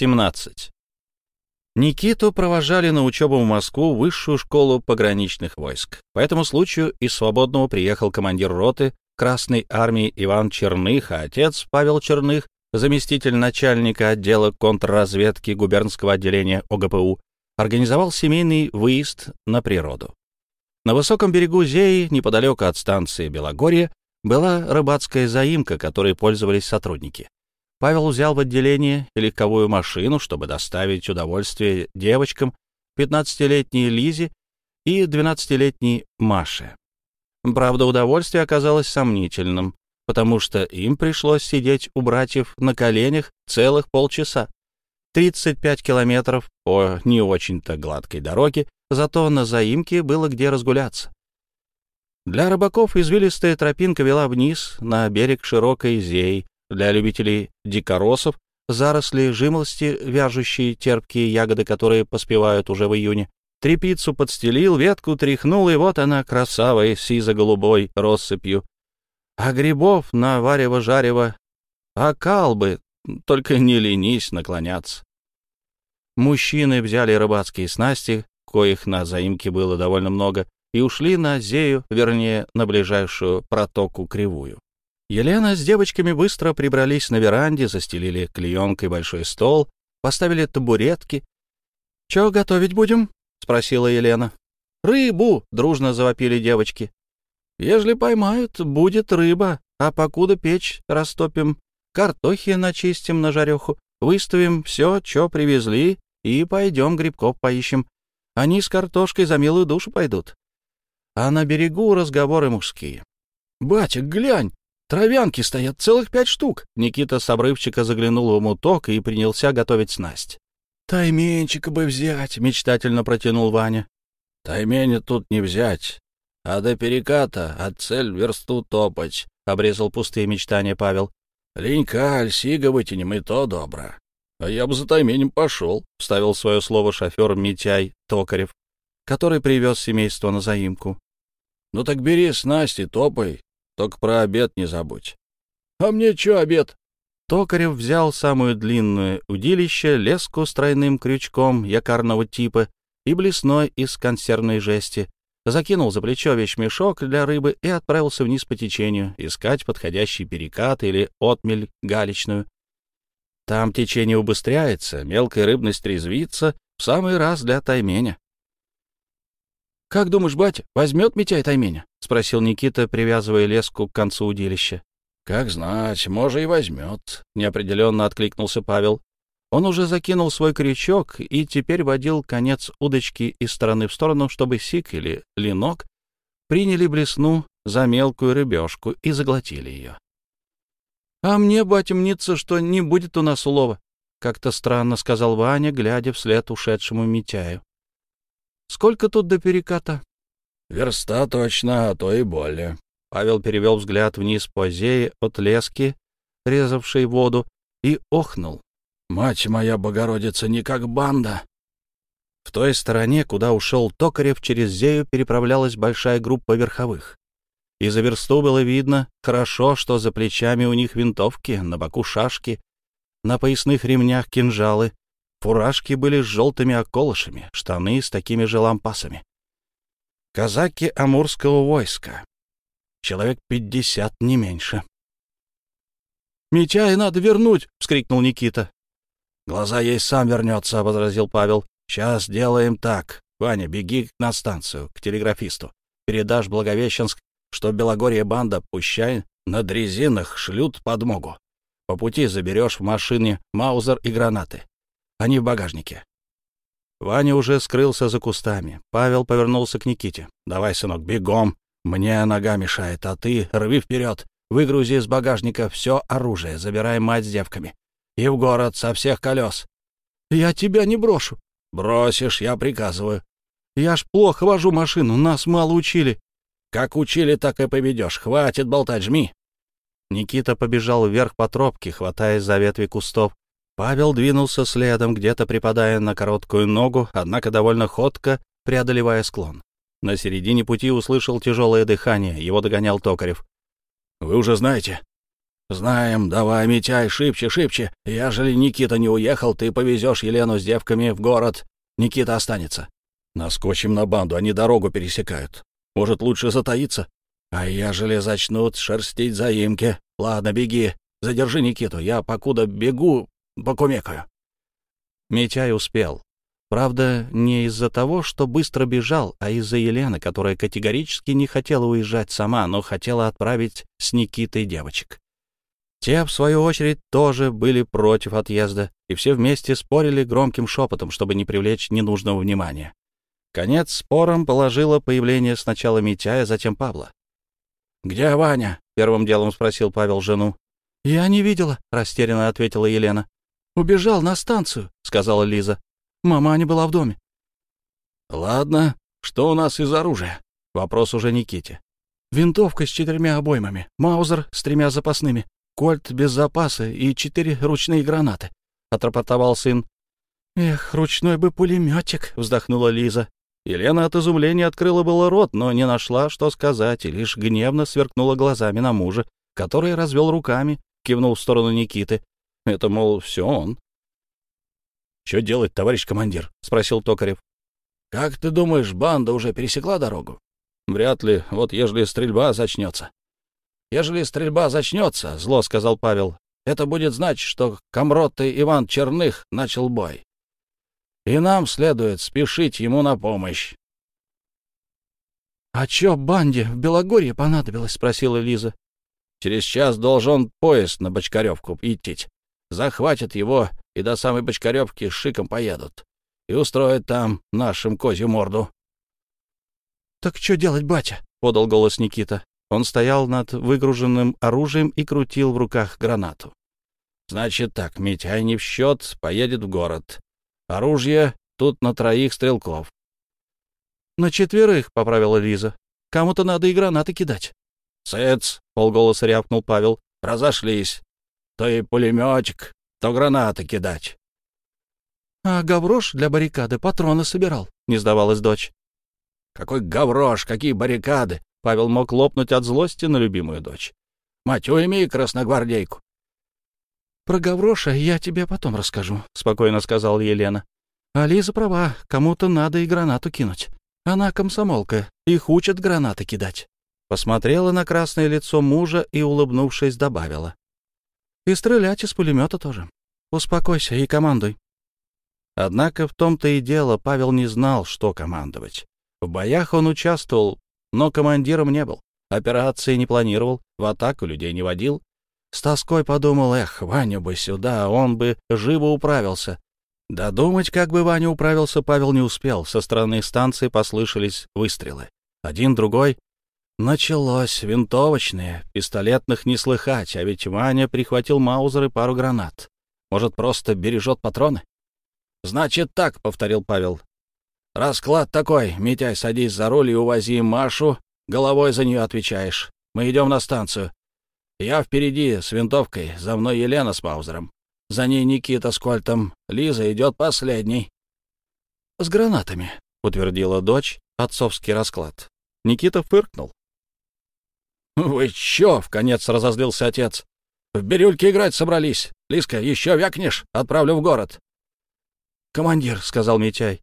17. Никиту провожали на учебу в Москву в высшую школу пограничных войск. По этому случаю из Свободного приехал командир роты Красной армии Иван Черных, а отец Павел Черных, заместитель начальника отдела контрразведки губернского отделения ОГПУ, организовал семейный выезд на природу. На высоком берегу Зеи, неподалеку от станции Белогорье, была рыбацкая заимка, которой пользовались сотрудники. Павел взял в отделение легковую машину, чтобы доставить удовольствие девочкам, 15-летней Лизе и 12-летней Маше. Правда, удовольствие оказалось сомнительным, потому что им пришлось сидеть у братьев на коленях целых полчаса. 35 километров по не очень-то гладкой дороге, зато на заимке было где разгуляться. Для рыбаков извилистая тропинка вела вниз на берег широкой зеи, для любителей дикоросов заросли жимолости, вяжущие терпкие ягоды, которые поспевают уже в июне. Трепицу подстелил, ветку тряхнул, и вот она, красавой, сизо-голубой россыпью. А грибов на варево-жарево окал бы, только не ленись наклоняться. Мужчины взяли рыбацкие снасти, коих на заимке было довольно много, и ушли на Зею, вернее, на ближайшую протоку Кривую. Елена с девочками быстро прибрались на веранде, застелили клеенкой большой стол, поставили табуретки. — Чего готовить будем? — спросила Елена. — Рыбу! — дружно завопили девочки. — Ежели поймают, будет рыба, а покуда печь растопим, картохи начистим на жареху, выставим все, что привезли, и пойдем грибков поищем. Они с картошкой за милую душу пойдут. А на берегу разговоры мужские. — Батя, глянь! Травянки стоят целых пять штук. Никита с обрывчика заглянул в муток и принялся готовить снасть. «Тайменчика бы взять», — мечтательно протянул Ваня. «Тайменя тут не взять, а до переката от цель версту топать», — обрезал пустые мечтания Павел. «Ленька, альсига вытянем, и то добро». «А я бы за тайменем пошел», — вставил свое слово шофер Митяй Токарев, который привез семейство на заимку. «Ну так бери снасти, топай, только про обед не забудь. — А мне чё обед? Токарев взял самую длинную удилище, леску с тройным крючком якорного типа и блесной из консервной жести, закинул за плечо вещмешок для рыбы и отправился вниз по течению искать подходящий перекат или отмель галечную. Там течение убыстряется, мелкая рыбность резвится, в самый раз для тайменя. — Как думаешь, батя, возьмет Митяй тайменя? — спросил Никита, привязывая леску к концу удилища. — Как знать, может, и возьмет, — неопределенно откликнулся Павел. Он уже закинул свой крючок и теперь водил конец удочки из стороны в сторону, чтобы сик или ленок приняли блесну за мелкую рыбешку и заглотили ее. — А мне, батя, мнится, что не будет у нас улова, — как-то странно сказал Ваня, глядя вслед ушедшему Митяю. Сколько тут до переката? Верста точно, а то и более. Павел перевел взгляд вниз по зее от лески, резавшей воду, и охнул. Мать моя Богородица, не как банда. В той стороне, куда ушел Токарев, через зею переправлялась большая группа верховых. И за версту было видно хорошо, что за плечами у них винтовки, на боку шашки, на поясных ремнях кинжалы, Фуражки были с желтыми околышами, штаны с такими же лампасами. Казаки амурского войска. Человек пятьдесят, не меньше. «Митяя надо вернуть!» — вскрикнул Никита. «Глаза ей сам вернется», — возразил Павел. «Сейчас делаем так. Ваня, беги на станцию, к телеграфисту. Передашь Благовещенск, что Белогорье банда, пущай, на дрезинах шлют подмогу. По пути заберешь в машине маузер и гранаты. Они в багажнике. Ваня уже скрылся за кустами. Павел повернулся к Никите. «Давай, сынок, бегом. Мне нога мешает, а ты рви вперед. Выгрузи из багажника все оружие, забирай мать с девками. И в город со всех колес. Я тебя не брошу. Бросишь, я приказываю. Я ж плохо вожу машину, нас мало учили. Как учили, так и поведешь. Хватит болтать, жми. Никита побежал вверх по тропке, хватаясь за ветви кустов, Павел двинулся следом, где-то припадая на короткую ногу, однако довольно ходко, преодолевая склон. На середине пути услышал тяжелое дыхание, его догонял Токарев. «Вы уже знаете?» «Знаем, давай, Митяй, шибче, шибче. Ежели Никита не уехал, ты повезешь Елену с девками в город. Никита останется. Наскочим на банду, они дорогу пересекают. Может, лучше затаиться? А ежели зачнут шерстить заимки? Ладно, беги. Задержи Никиту, я покуда бегу, покумекаю». Митяй успел. Правда, не из-за того, что быстро бежал, а из-за Елены, которая категорически не хотела уезжать сама, но хотела отправить с Никитой девочек. Те, в свою очередь, тоже были против отъезда, и все вместе спорили громким шепотом, чтобы не привлечь ненужного внимания. Конец спорам положило появление сначала Митяя, затем Павла. «Где Ваня?» — первым делом спросил Павел жену. «Я не видела», — растерянно ответила Елена. «Убежал на станцию», — сказала Лиза. «Мама не была в доме». «Ладно, что у нас из оружия?» Вопрос уже Никите. «Винтовка с четырьмя обоймами, маузер с тремя запасными, кольт без запаса и четыре ручные гранаты», — отрапортовал сын. «Эх, ручной бы пулеметик», — вздохнула Лиза. Елена от изумления открыла было рот, но не нашла, что сказать, и лишь гневно сверкнула глазами на мужа, который развел руками, кивнул в сторону Никиты. Это, мол, все он. «Что делать, товарищ командир?» — спросил Токарев. «Как ты думаешь, банда уже пересекла дорогу?» «Вряд ли. Вот ежели стрельба зачнется». Ежели стрельба зачнется, — зло сказал Павел, — это будет значить, что комротый Иван Черных начал бой. И нам следует спешить ему на помощь. — А чё банде в Белогорье понадобилось? — спросила Лиза. — Через час должен поезд на Бочкаревку идти. Захватят его и до самой Бочкаревки шиком поедут. И устроят там нашим козью морду. — Так что делать, батя? — подал голос Никита. Он стоял над выгруженным оружием и крутил в руках гранату. «Значит так, Митяй не в счет, поедет в город. Оружие тут на троих стрелков». «На четверых», — поправила Лиза. «Кому-то надо и гранаты кидать». «Цец», — полголоса рявкнул Павел, — «разошлись. То и пулеметик, то гранаты кидать». «А гаврош для баррикады патроны собирал», — не сдавалась дочь. «Какой гаврош, какие баррикады! Павел мог лопнуть от злости на любимую дочь. «Мать, уйми красногвардейку!» «Про Гавроша я тебе потом расскажу», — спокойно сказала Елена. «А Лиза права, кому-то надо и гранату кинуть. Она комсомолка, их учат гранаты кидать». Посмотрела на красное лицо мужа и, улыбнувшись, добавила. «И стрелять из пулемета тоже. Успокойся и командуй». Однако в том-то и дело Павел не знал, что командовать. В боях он участвовал, но командиром не был, операции не планировал, в атаку людей не водил. С тоской подумал, эх, Ваня бы сюда, он бы живо управился. Додумать, как бы Ваня управился, Павел не успел. Со стороны станции послышались выстрелы. Один, другой. Началось. Винтовочные. Пистолетных не слыхать, а ведь Ваня прихватил маузер и пару гранат. Может, просто бережет патроны? «Значит так», — повторил Павел. Расклад такой. Митяй, садись за руль и увози Машу. Головой за нее отвечаешь. Мы идем на станцию. Я впереди с винтовкой, за мной Елена с Маузером. За ней Никита с Кольтом. Лиза идет последней. — С гранатами, — утвердила дочь отцовский расклад. Никита фыркнул. — Вы чё? — в конец разозлился отец. — В бирюльке играть собрались. Лизка, еще вякнешь? Отправлю в город. — Командир, — сказал Митяй,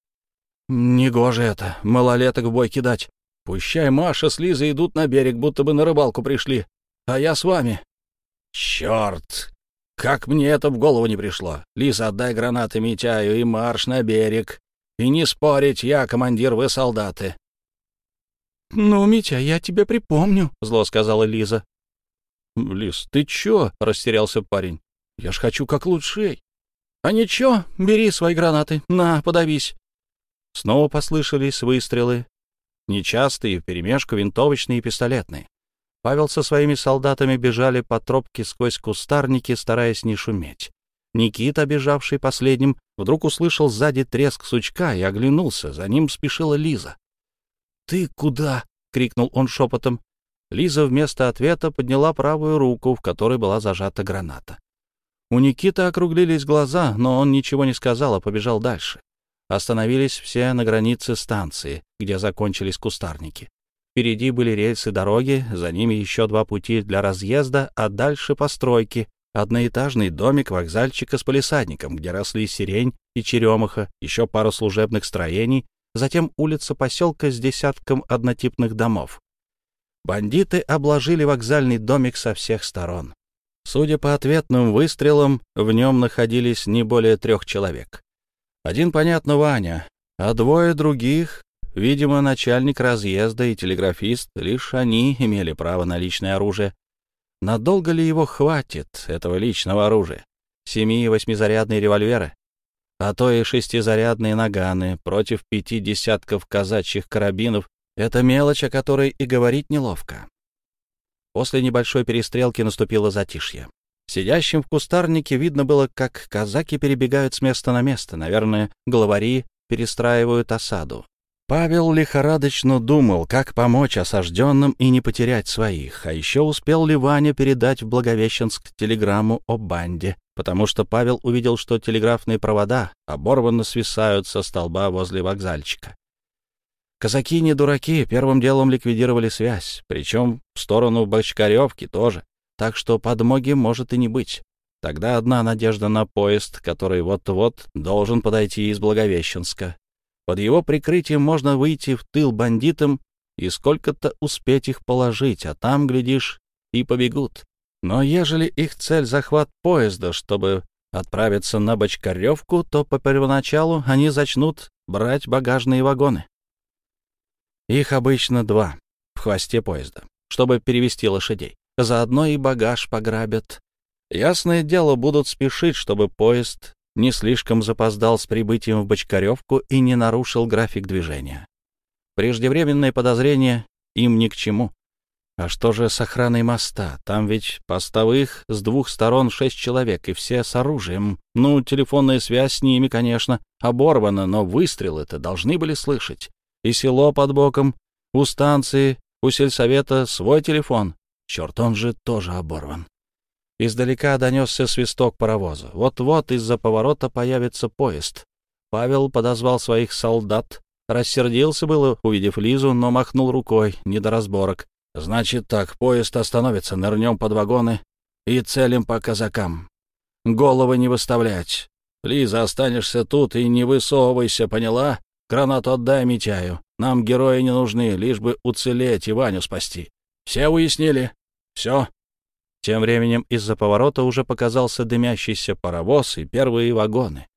Негоже это, малолеток в бой кидать. Пущай Маша с Лизой идут на берег, будто бы на рыбалку пришли. А я с вами. Черт! Как мне это в голову не пришло. Лиза, отдай гранаты Митяю и марш на берег. И не спорить, я командир, вы солдаты. «Ну, Митя, я тебе припомню», — зло сказала Лиза. «Лиз, ты чё?» — растерялся парень. «Я ж хочу как лучшей». «А ничего, бери свои гранаты, на, подавись. Снова послышались выстрелы, нечастые, вперемешку винтовочные и пистолетные. Павел со своими солдатами бежали по тропке сквозь кустарники, стараясь не шуметь. Никита, бежавший последним, вдруг услышал сзади треск сучка и оглянулся. За ним спешила Лиза. «Ты куда?» — крикнул он шепотом. Лиза вместо ответа подняла правую руку, в которой была зажата граната. У Никиты округлились глаза, но он ничего не сказал, а побежал дальше. Остановились все на границе станции, где закончились кустарники. Впереди были рельсы дороги, за ними еще два пути для разъезда, а дальше постройки. Одноэтажный домик вокзальчика с полисадником, где росли сирень и черемаха, еще пару служебных строений, затем улица поселка с десятком однотипных домов. Бандиты обложили вокзальный домик со всех сторон. Судя по ответным выстрелам, в нем находились не более трех человек. Один, понятно, Ваня, а двое других Видимо, начальник разъезда и телеграфист, лишь они имели право на личное оружие. Надолго ли его хватит, этого личного оружия? Семи- и восьмизарядные револьверы? А то и шестизарядные наганы против пяти десятков казачьих карабинов — это мелочь, о которой и говорить неловко. После небольшой перестрелки наступило затишье. Сидящим в кустарнике видно было, как казаки перебегают с места на место. Наверное, главари перестраивают осаду. Павел лихорадочно думал, как помочь осажденным и не потерять своих, а еще успел ли Ваня передать в Благовещенск телеграмму о банде, потому что Павел увидел, что телеграфные провода оборванно свисают со столба возле вокзальчика. Казаки не дураки, первым делом ликвидировали связь, причем в сторону Бочкаревки тоже, так что подмоги может и не быть. Тогда одна надежда на поезд, который вот-вот должен подойти из Благовещенска, под его прикрытием можно выйти в тыл бандитам и сколько-то успеть их положить, а там, глядишь, и побегут. Но ежели их цель — захват поезда, чтобы отправиться на Бочкаревку, то по первоначалу они зачнут брать багажные вагоны. Их обычно два в хвосте поезда, чтобы перевести лошадей. Заодно и багаж пограбят. Ясное дело, будут спешить, чтобы поезд не слишком запоздал с прибытием в Бочкаревку и не нарушил график движения. Преждевременное подозрение им ни к чему. А что же с охраной моста? Там ведь постовых с двух сторон шесть человек, и все с оружием. Ну, телефонная связь с ними, конечно, оборвана, но выстрелы-то должны были слышать. И село под боком, у станции, у сельсовета свой телефон. Черт, он же тоже оборван. Издалека донесся свисток паровоза. Вот-вот из-за поворота появится поезд. Павел подозвал своих солдат. Рассердился было, увидев Лизу, но махнул рукой, не до разборок. «Значит так, поезд остановится, нырнем под вагоны и целим по казакам. Головы не выставлять. Лиза, останешься тут и не высовывайся, поняла? Гранату отдай Митяю. Нам герои не нужны, лишь бы уцелеть и Ваню спасти. Все уяснили? Все?» Тем временем из-за поворота уже показался дымящийся паровоз и первые вагоны.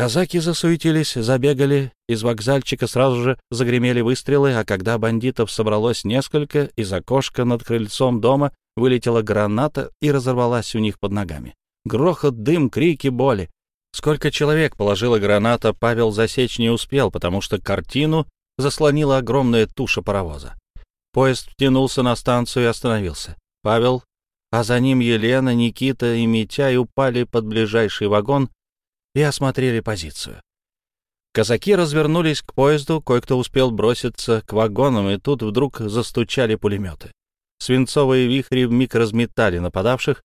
Казаки засуетились, забегали, из вокзальчика сразу же загремели выстрелы, а когда бандитов собралось несколько, из окошка над крыльцом дома вылетела граната и разорвалась у них под ногами. Грохот, дым, крики, боли. Сколько человек положила граната, Павел засечь не успел, потому что картину заслонила огромная туша паровоза. Поезд втянулся на станцию и остановился. Павел а за ним Елена, Никита и Митяй упали под ближайший вагон и осмотрели позицию. Казаки развернулись к поезду, кое-кто успел броситься к вагонам, и тут вдруг застучали пулеметы. Свинцовые вихри вмиг разметали нападавших.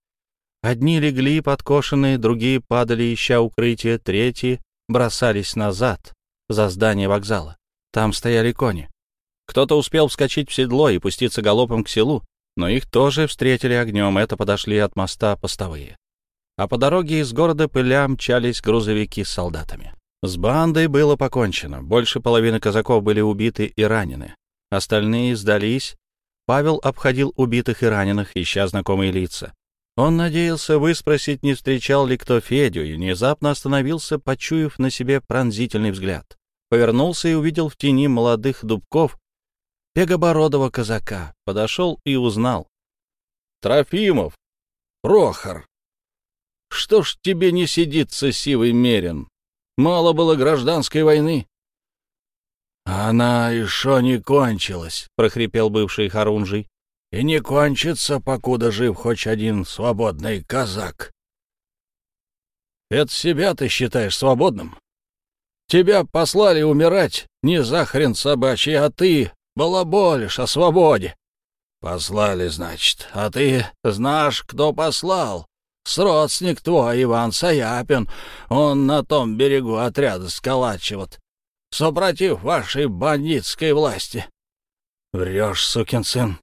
Одни легли подкошенные, другие падали, ища укрытие, третьи бросались назад, за здание вокзала. Там стояли кони. Кто-то успел вскочить в седло и пуститься галопом к селу, но их тоже встретили огнем, это подошли от моста постовые. А по дороге из города пыля мчались грузовики с солдатами. С бандой было покончено, больше половины казаков были убиты и ранены. Остальные сдались. Павел обходил убитых и раненых, ища знакомые лица. Он надеялся выспросить, не встречал ли кто Федю, и внезапно остановился, почуяв на себе пронзительный взгляд. Повернулся и увидел в тени молодых дубков пегобородого казака, подошел и узнал. — Трофимов! Прохор! Что ж тебе не сидится, сивый мерин? Мало было гражданской войны. — Она еще не кончилась, — прохрипел бывший Харунжий. — И не кончится, покуда жив хоть один свободный казак. — Это себя ты считаешь свободным? Тебя послали умирать не за хрен собачий, а ты балаболишь о свободе. Послали, значит, а ты знаешь, кто послал. Сродственник твой, Иван Саяпин, он на том берегу отряда сколачивает, супротив вашей бандитской власти. Врешь, сукин сын.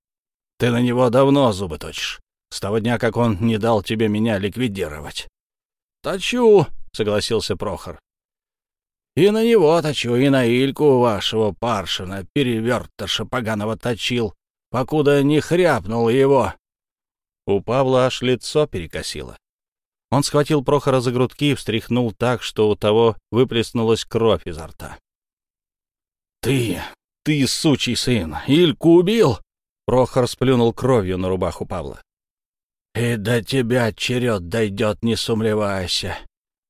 Ты на него давно зубы точишь. С того дня, как он не дал тебе меня ликвидировать. Точу, согласился Прохор. И на него точу, и на Ильку вашего паршина, перевертыша поганого точил, покуда не хряпнул его. У Павла аж лицо перекосило. Он схватил Прохора за грудки и встряхнул так, что у того выплеснулась кровь изо рта. «Ты, ты, сучий сын, Ильку убил!» Прохор сплюнул кровью на рубаху Павла. «И до тебя черед дойдет, не сумлевайся.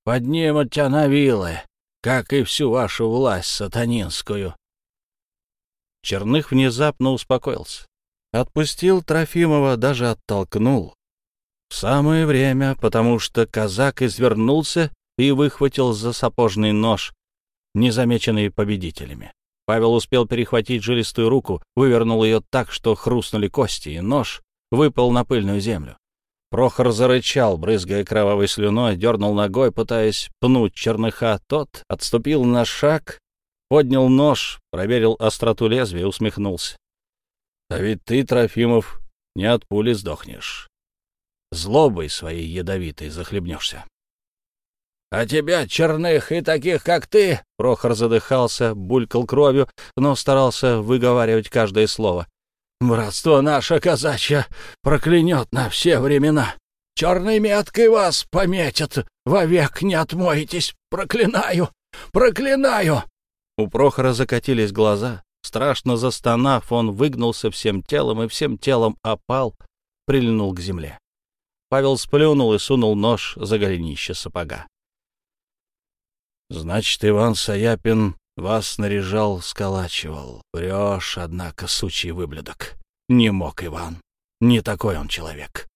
Поднимут тебя на вилы, как и всю вашу власть сатанинскую». Черных внезапно успокоился. Отпустил Трофимова, даже оттолкнул. В самое время, потому что казак извернулся и выхватил за сапожный нож, незамеченный победителями. Павел успел перехватить жилистую руку, вывернул ее так, что хрустнули кости, и нож выпал на пыльную землю. Прохор зарычал, брызгая кровавой слюной, дернул ногой, пытаясь пнуть черныха. Тот отступил на шаг, поднял нож, проверил остроту лезвия, усмехнулся. А ведь ты, Трофимов, не от пули сдохнешь. Злобой своей ядовитой захлебнешься. — А тебя, черных и таких, как ты, — Прохор задыхался, булькал кровью, но старался выговаривать каждое слово. — Братство наше казачье проклянет на все времена. Черной меткой вас пометят, вовек не отмоетесь. Проклинаю! Проклинаю! У Прохора закатились глаза. Страшно застонав, он выгнулся всем телом и всем телом опал, прильнул к земле. Павел сплюнул и сунул нож за голенище сапога. «Значит, Иван Саяпин вас снаряжал, сколачивал. Врешь, однако, сучий выблюдок. Не мог Иван. Не такой он человек».